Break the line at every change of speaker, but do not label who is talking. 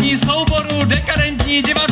divadelního souboru dekadentní divadlo